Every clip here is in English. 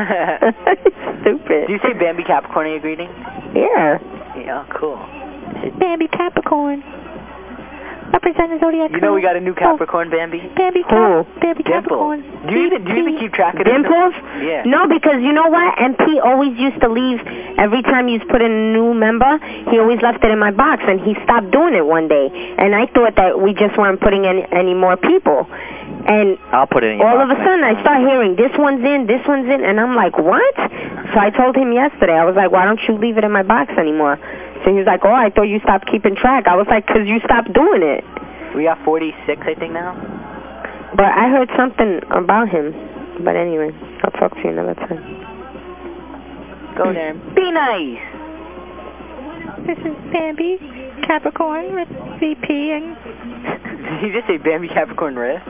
Stupid. Do you say Bambi Capricorn in your greeting? Yeah. Yeah, cool. This is Bambi Capricorn. Represent the zodiac. You know we got a new Capricorn, Bambi? Bambi Who? Bambi Dimple. Capricorn. Do you even do you even keep track of this? Dimples? Yeah. No, because you know what? MP always used to leave every time you put in a new member. He always left it in my box, and he stopped doing it one day. And I thought that we just weren't putting in any more people. And I'll put it in all of a sudden, I start hearing this one's in, this one's in, and I'm like, what? So I told him yesterday. I was like, why don't you leave it in my box anymore? So he was like, oh, I thought you stopped keeping track. I was like, because you stopped doing it. We got 46, I think now. But I heard something about him. But anyway, I'll talk to you another time. Go there. Be nice. This is Bambi Capricorn with VP and Did you just say Bambi Capricorn Red?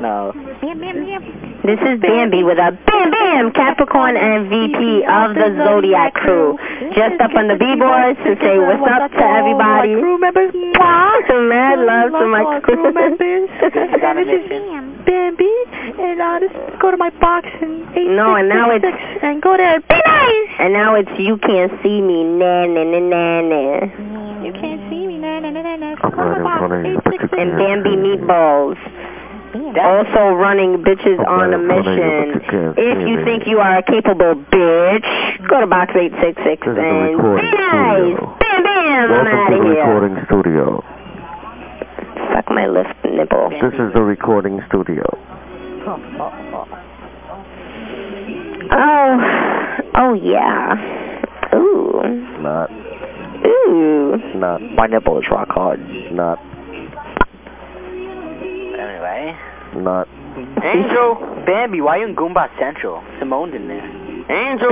No. Bam Bam Bam. This is Bambi with a Bam Bam Capricorn MVP of the Zodiac crew. Just up on the B-boards to say what's up to everybody. Crew members. Mad love to my crew members. This is on a And this is. Bambi. And uh, just go to my box and No, and now it's- and go there. Be nice. And now it's you can't see me, na na na na na. You can't see me. Na na na na na. I'm Go to my box. running, running, 866. And Bambi meatballs. Also running bitches on a mission. If you think you are a capable bitch, go to box 866 This and recording be nice. studio. Bam bam, I'm Welcome out to of the here. recording studio. Suck my left nipple. This is the recording studio. Oh, oh yeah. Ooh, Not, ooh. not, My nipple is rock hard. not, not. Angel! Bambi, why are you in Goomba Central? Simone's in there. Angel!